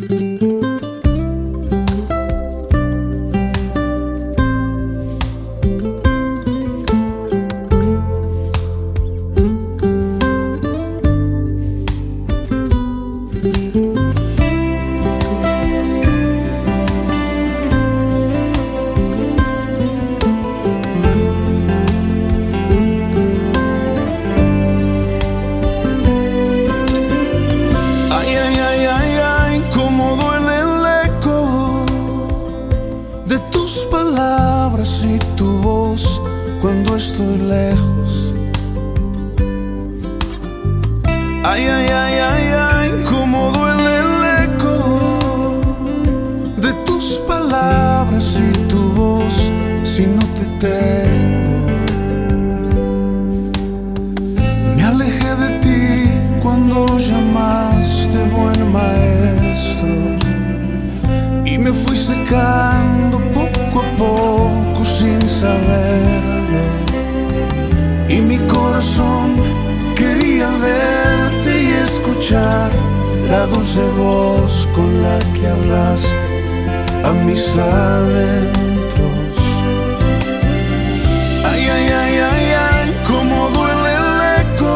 Ay, estoy lejos. Ay, ay, ay, ay, ay, cómo duele el eco de tus palabras y tu voz si no te tengo. Me alejé de ti cuando llamaste buen maestro y me fui secando con la que hablaste a mis adentros. Ay, ay, ay, ay, ay, cómo duele el eco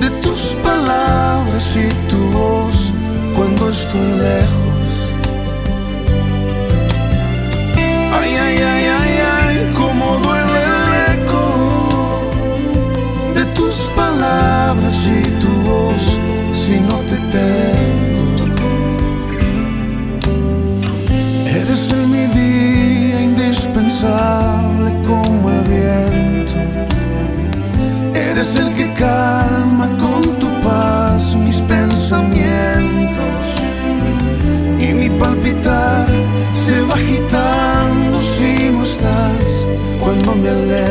de tus palabras y tu voz cuando estoy lejos. Ay, ay, ay, ay, ay, cómo duele el eco de tus palabras y tu voz si no eres el que calma con tu paz mis pensamientos y mi palpitar se va agitando si no estás cuando me alejo.